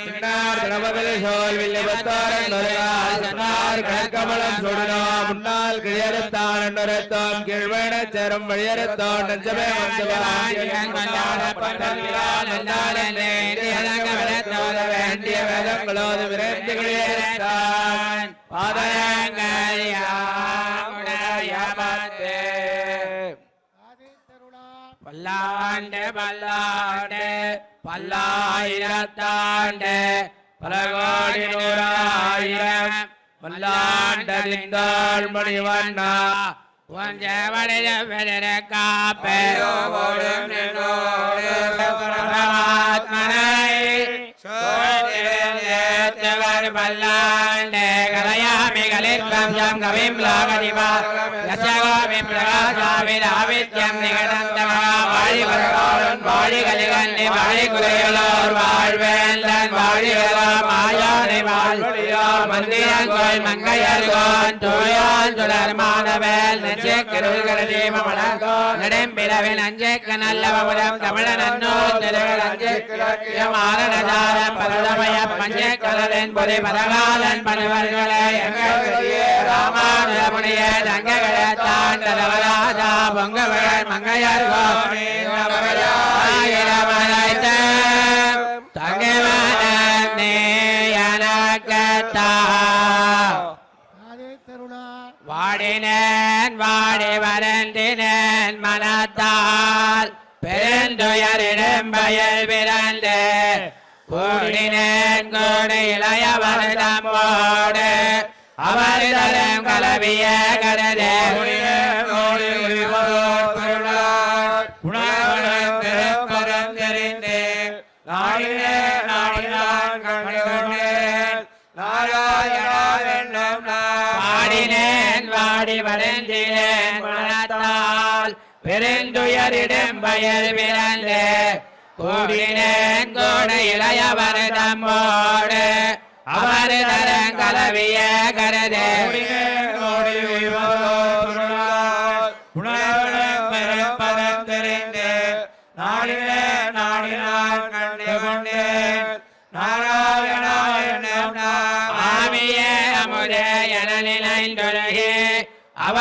தின்னார் Ganapathi soul வில்லிபத்தோரன் தொலைவால் தன்னார் கடற்கமலம் சுடனோம் பல்லாண்டு பல்லாண்டு பல்லாயிரத்தாண்டு பல கோடி நூறாயிரம் பல்லாண்டதிந்தாள் மணிவண்ணா கொஞ்சவடைய பெற காப்பேரோடு பல்லாண்டு கலையாமி கலிர்க்கம் கவிம் லாகதிவா யசகோமி பிரகாசாவிதாவித்யம் நிகழந்தமா வாழி வரகாலன் வாழி கலிகண்ணி வாழி வாழ்வேந்தன் வாழி மாயானை வாழ்வழி மந்திரன் கோயில் மங்கையர்கோன் தோயான் சுடர் மாணவேல் நெஞ்சே கருள்கள் தீமமடங்கோ நெடும்பிளவில் அஞ்சேக்கு நல்ல பமுதம் தமிழன் அன்னோ திருகள் அஞ்சேக்கு பரதமய பஞ்சே கலரின் பொறி பரகாலன் பணிவர்களே ராமானுஜமுனிய தங்ககள தாண்டவராஜா பொங்கவழல் மங்கையர்கோ ஆயிரமலைத்த வாடி வரந்தினேன் மனத்தால். பெருந்துயரிடம் பயல் பிறந்து கூடினேன். கூடி இளைய வருடம் ஓடு. அவரிடம் கலவிய கருதே. பாடி வாடி வளர்ந்தினேன் பெருந்துயரிடம் பயல் பிறந்து கூடினேன் கூட இளையவர் தம்மோடு அவர் தரம் கலவிய கருதே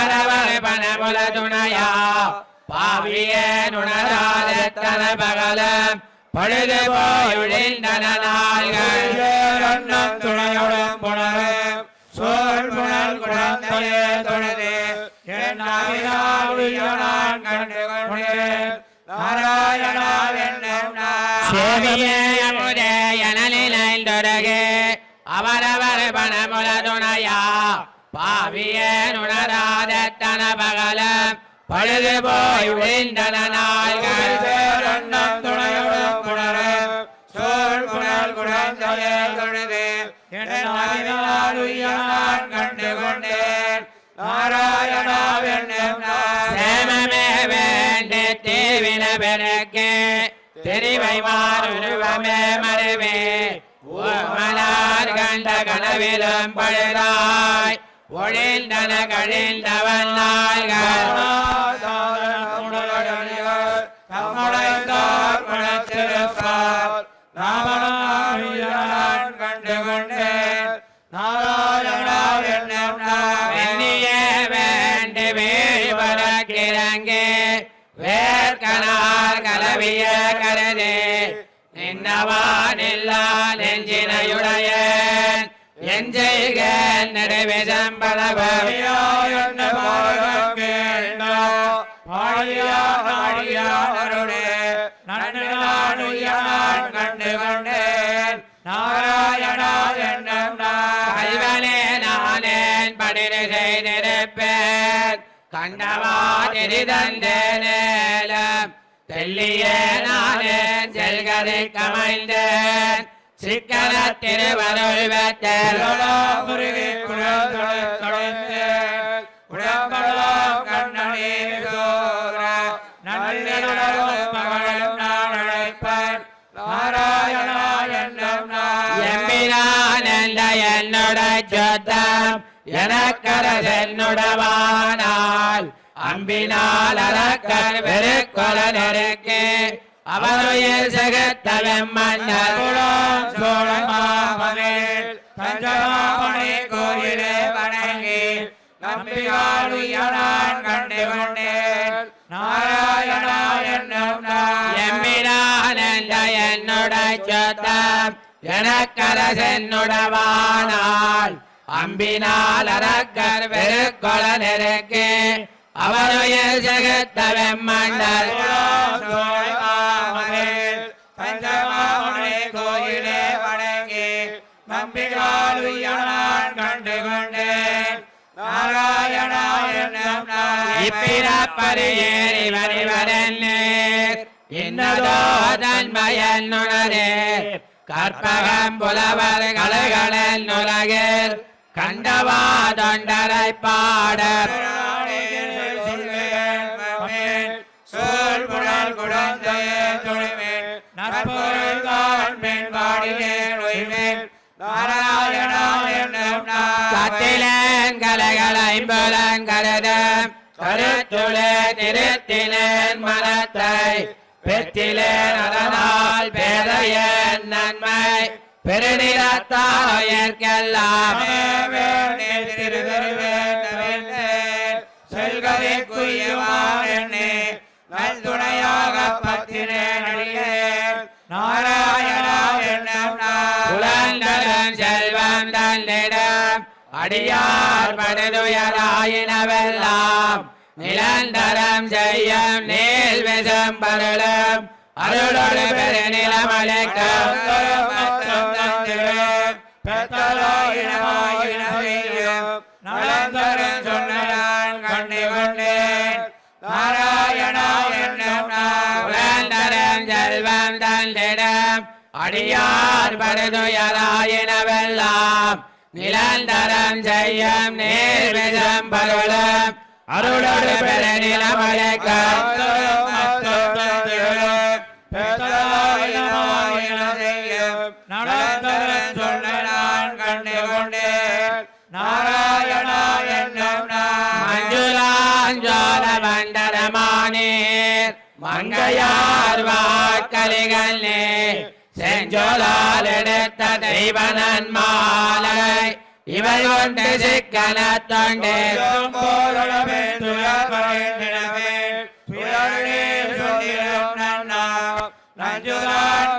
அவரவர் பணமுல துணையா பாவியே நுணராத தன பகலம் பழுது போயுழிந்தன நாள்கள் துணையுடன் புணரும் சோழ் புனல் குழந்தையே தொழுது. என் கண்டு கொண்டேன் நாராயணா அவரவர் பணமுல துணையா பாவியே நுணராதத்தன பகலம் பழுது போய் விழுந்தன நாள்கள் துணையுடன் புணரும் சோழ் புனல் குழந்தையே தொழுது. கண்டு கொண்டேன் நாராயணா என்னும் சேமமே வேண்டு தேவின பெருக்கே தெரிவை மாறுருவமே மருவே மலர் கண்ட கனவிலும் பழுதாய் ஒழிந்தன கழிந்தவன் குணத்திருப்பார் ராமநாயன் கண்டு கொண்டேன் நாராயணா என்னும் வெண்ணியே வேண்டு வேறு பறக்கிறங்கே வேர்க்கனார் கலவிய கருதே. நின்னவானில்லா நெஞ்சினையுடைய எஞ்செய்க நடுவிதம் பலவையோ என்று கண்டு கொண்டேன். நாராயணா என்னும் கல்வனே நானேன். படிரு செய்திருப்பேன். கண்டவா தெரிதந்தேனேலம் தெல்லியே நானேன் செல்கதை கமைந்தேன். சிக்கன திருவருள் முருகே தொலைத்தேன் உடம்பெல்லாம் கண்ணனே நல்லிடமும் மகளும் நான் அழைப்பேன் நாராயணா என்னும் எம்பிரான் என்ற என்னோட சொத்தம் எனக்கரசென்னுடவானால் அம்பினால் அறக்கர் வெறுக்கொல நெருக்கே அவருயில் சகத்தவம் மன்னர் சோழமாமனில் தஞ்சமாமணி கோயிலே வணங்கி நம்பியாளுயனான் கண்டு கொண்டேன் நாராயணா என்னும் எம்பிரான் என்ற என்னோட சொத்தம் எனக்கரசென்னுடவானால். அம்பினால் அரக்கர் வெறுக்கொல நெருக்கே அவருயில் சகத்தவம் மன்னர் சோழமாமனில் தஞ்சமாமணி கோயிலே வணங்கி நம்பியாளுயனான் கண்டு கொண்டேன் இப்பிறப்பரியேறி வரிவரன்னே இன்னதோ தன்மயன் நுணரே கற்பகம் புலவர் கலைகளன் நுலகில் கண்டவா தொண்டரை பாட குடந்தைய துணிமேல் நற்பொருள் காண்பேன் பாடினேன் உய்மேல் நாராயணா என்னும் கத்திலேன் கலைகளை புலன் கருதம் கருத்துளே திருத்தினேன் மனத்தை. பெற்றிலேன் அதனால் பேரையன் நன்மை. பெருநிறத்தாயர்க்கெல்லாம் செல்கவே குய்யவான் என்னே. அடியார் படுதுயராயினவெல்லாம் நிலந்தரம் செய்யும் நேல் விஷம் பரலம் அருளோடு பெருநிலமழைக்கும் நலந்தரன் சொன்னான் கண்டு கொண்டேன் நாராயணா என்னும் செல்வம் அடியார் பரதுயராயினவெல்லாம் நிலந்தரம் நீல் விஷம் பருளும் அருளொடு என்னும் மஞ்சுளாஞ்சோர மண்டலமானீர் மங்கையார் வாக்களிகள் செஞ்சோலால் எடுத்த தெய்வனன் மாலை இவை கொண்டு சிக்கன தொண்டு.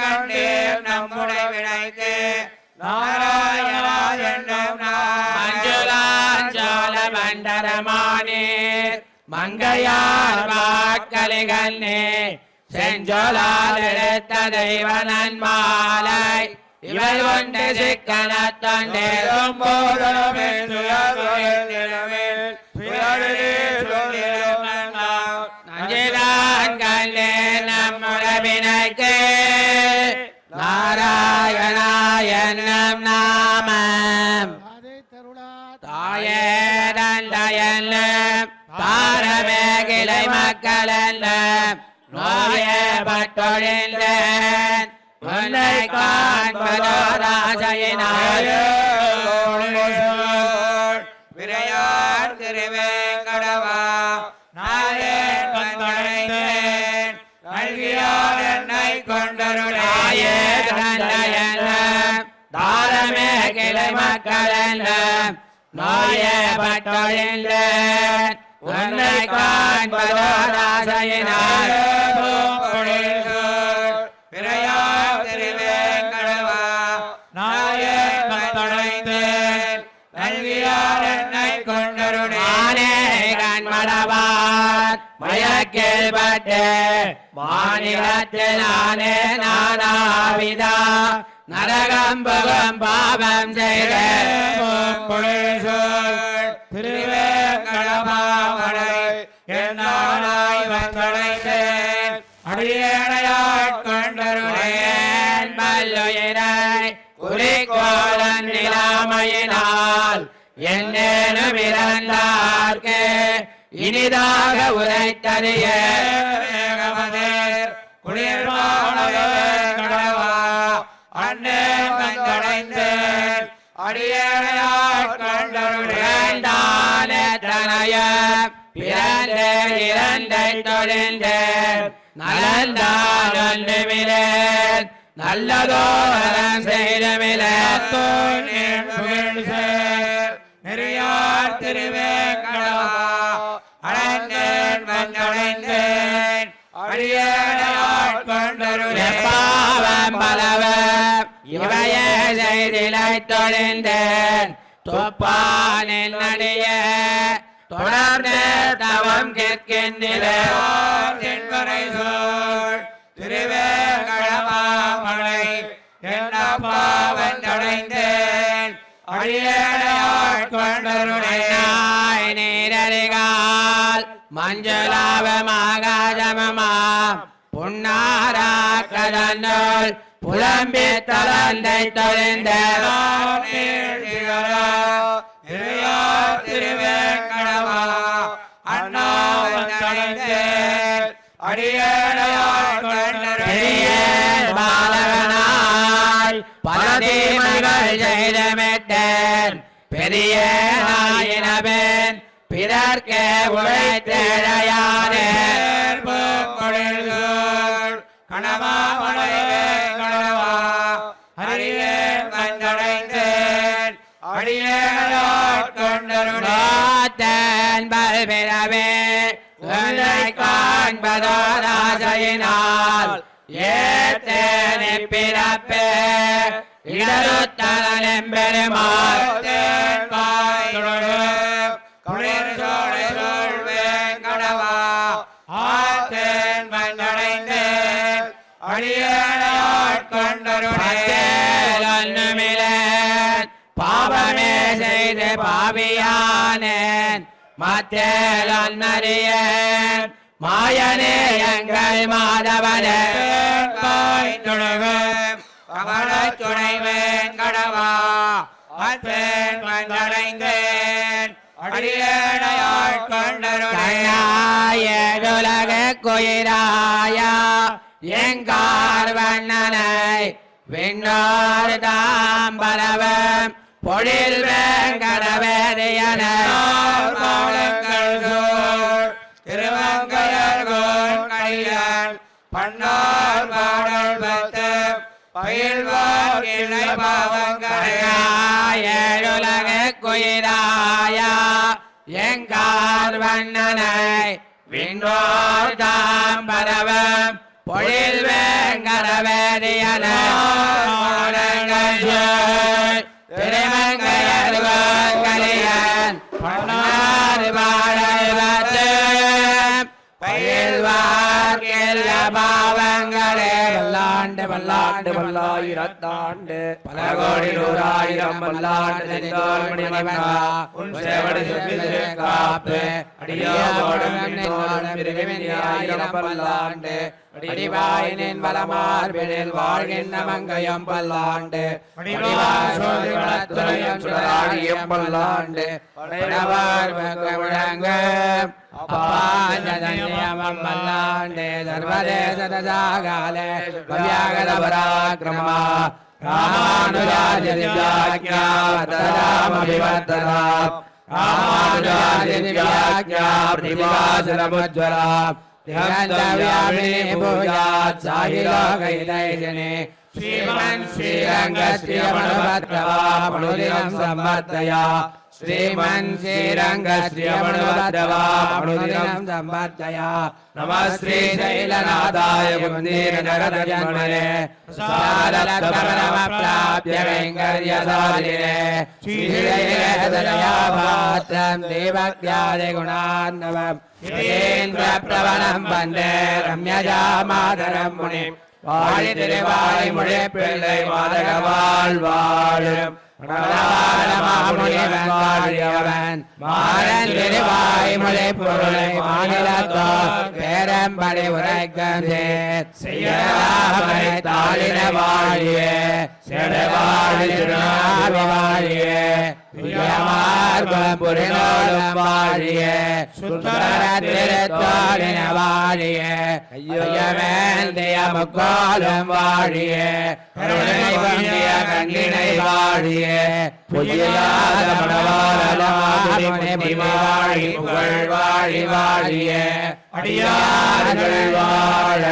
கண்டேன் நம்முடைய வினைக்கு நாராயணா என்னும் மஞ்சுளாஞ்சோல மண்டலமானீர் மங்கையார் வாக்களிகள் செஞ்சோலால் எடுத்த தெய்வ நன்மாலை இவள் ஒன்று சிக்கன தொண்டு நஞ்சிதான் கண்டே நம்முறவினைக்கு நாராயணாயன்னம் நாமம். தாயே தந்தையன்னம் தாரமே கிளை மக்கள் எல்லாம் பட்டொழிந்தேன் உன்னை காண்பதோ ராசையினாய விரையார் திருவேங்கடவா நாயேன் வந்தடைந்தேன் நல்கியார் என்னை கொண்டருளாயே தாரமே கிளை மக்களன்னம் நோயே பட்டொழிந்தேன். உன்னை காண்பதோ ராசையினாய விரையார் மயக்கில் பட்டு மாநிலத்தில் நானே நானாவிதா. நரகம் புகும் பாவம் செய்த திருவேங்கடமாமலை என்னாய் வந்தடைந்தேன் அடியேனையாட் கொண்டருளேன் பல்லுயிரை குறிக்கோளன் நிலாமையினால் என்னேனும் இறந்தார்க்கு இனிதாக உரைத்தறிய குளிர்வானவா அண்ணே கண்டடைந்தேன் அடியார் கண்டருடானே தனைய. பிறந்த இரண்டை தொழிந்தேன் நலந்தான் ஒன்றுமிலேன் நல்லதோரம் செய்தமிலேன் நெறியார் திருவேங்கடவா. அடியார் கொண்டருளே. பாவம் பலவ இவையே செய்திலை தொழிந்தேன் தொப்பானின் நடிய தொடர்ந்து தவம் கேட்கின்றேன் தென்வரை சோழ் திருவேங்கடமாமலை என்ன பாவம் தடைந்தேன். அடியார் கொண்டருடையாய் நீரறிகால் மஞ்சளாவமாகாஜமமா புன்னாராக்கதன்னுள் புலம்பி தளந்தை தொழிந்த திருவேங்கடவா அண்ணாவன் தடைந்தேன் அடியார் கொண்டருடைய பாலகனாய் பல தீமைகள் செய்தமிட்டேன் பெரிய நாயினவன் பிறர்க்கு உழைத்தேழையானே கணவாமலை காண்பதாராசையினால் ஏத்தேனி பிறப்பே. இடருத்தலன் பெருமாள் குளிர் சோழை சொல்வேன் கடவா. ஆத்தேன் வந்தடைந்தேன். அடியார் பாவமே செய்து பாவியானேன். மத்தேலன் அறியேன் மாயனே எங்கள் மாதவனே. தொழுகும் கமல துணைவேன் கடவா. அத்தேன் வந்தடைந்தேன். அடியேனையாள் கொண்டருடைய குயிராயா எங்கார் வண்ணனை விண்ணோர் தாம்பரவம். பொழில் வேங்கடவேதியன. பன்னார் பாடல் பத்த பயில்வார் இல்லை பாவங்களையுலக குயிராயா எங்கார் வண்ணனை விண்ணோர் தாம் பரவம் பொழில் வேங்கடவேதியன. திருமங்கையர்கோன் கலியன் பன்னார் பாடல் பாவங்களே வல்லாண்டு வல்லாண்டு வல்லாயிரத்தாண்டு. பல கோடி நூறாயிரம் செவ்விது காப்பு. அடியோடும் பல்லாண்டு. அடிவாயினின் வலமார்பினில் வாழ்கின்ற மங்கையம் பல்லாண்டு. சுடராடியும் பல்லாண்டு. అపాంజన్యమల్లాండే సర్వదేశతజాగాలే భవ్యాగత పరాక్రమ రామానుజాజ్ఞావర్తరామభివర్తన రామానుజాజ్ఞాప్రతిభాసనముజ్వల ధ్యాన్యామే పూజాత్ సాహిలోకైలైజనే శ్రీమన్ శ్రీరంగ శ్రీరమణ భద్రవా పునరిరం సంవర్తయా श्रीमन् श्रीरङ्गश्रीयमणुभद्रवाणुदिनं सम्पत्तया नमः श्रीशैलनाथाय कुन्दीरनरदजन्मने सारलब्धपरमप्राप्य वेङ्कर्यसारिणे श्रीशैलेशदयाभात्रं देवज्ञादिगुणान्नवम् ेन्द्रप्रवणम् वन्दे रम्यजामाधरम् मुनिम् वाणि तिरुवाणि मुळे पिळ्ळै वादगवाळ् वाळम् மாறன் திருவாய் மொழி பொருளை மாநிலத்தோ பேரம்படி தாளின செடவாழி வாழிய பிரியமார்பம் புரிநோடும் வாழிய. சுந்தர திருத்தோழின வாழிய ஐயமேந்திய முக்கோலம் வாழிய கருணை பங்கிய கண்ணினை வாழிய புயலாத மணவாளி வாழி புகழ் வாழி வாழிய அடியார்கள் வாழ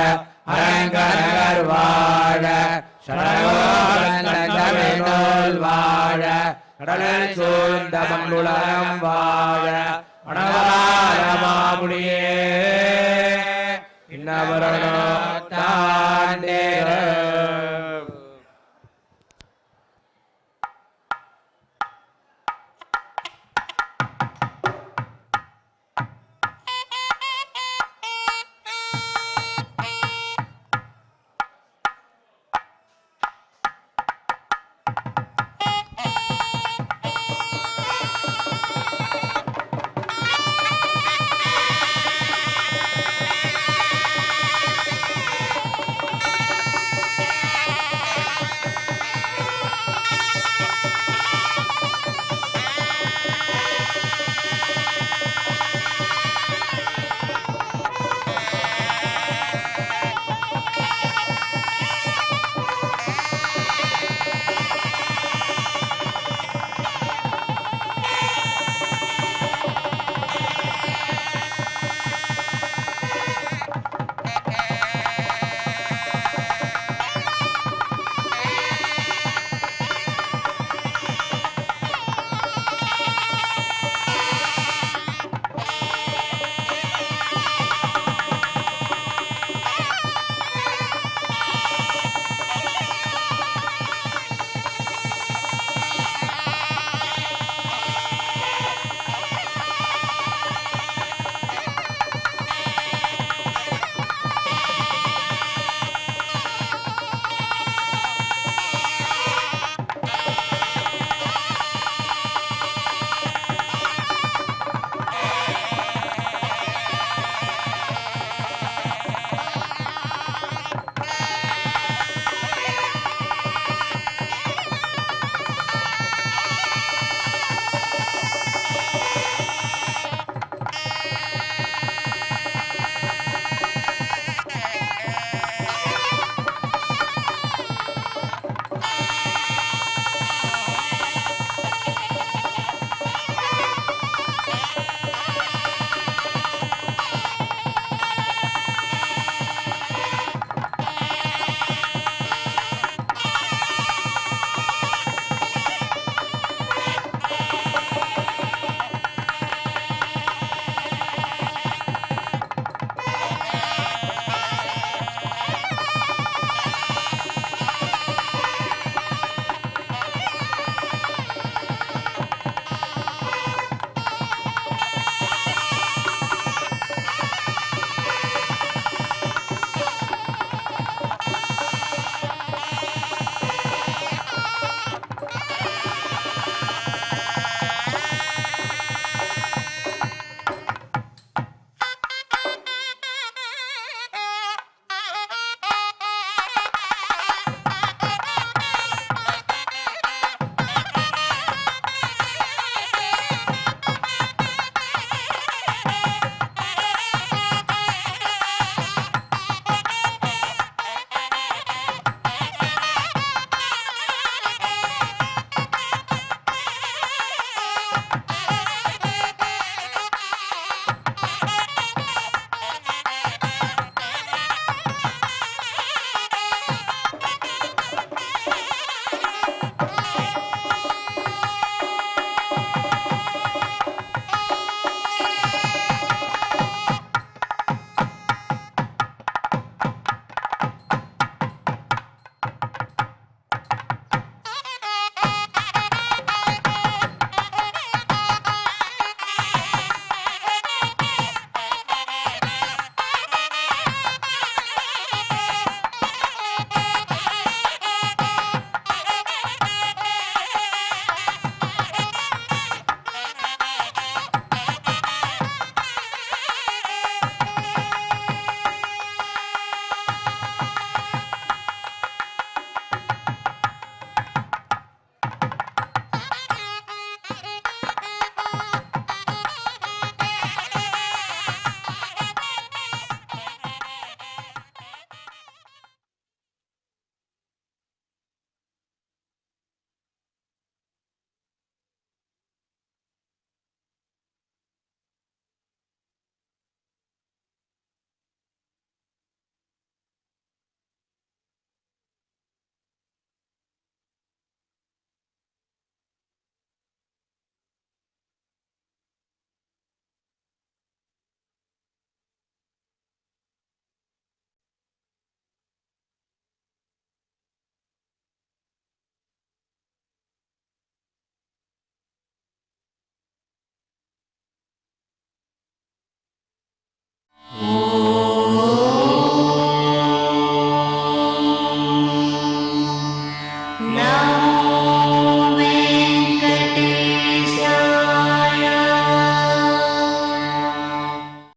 அரங்கர் வாழ சடகோல் வாழ கடலில் சூழ்ந்த மங்குளம் வாழ மணவாள மாமுடியே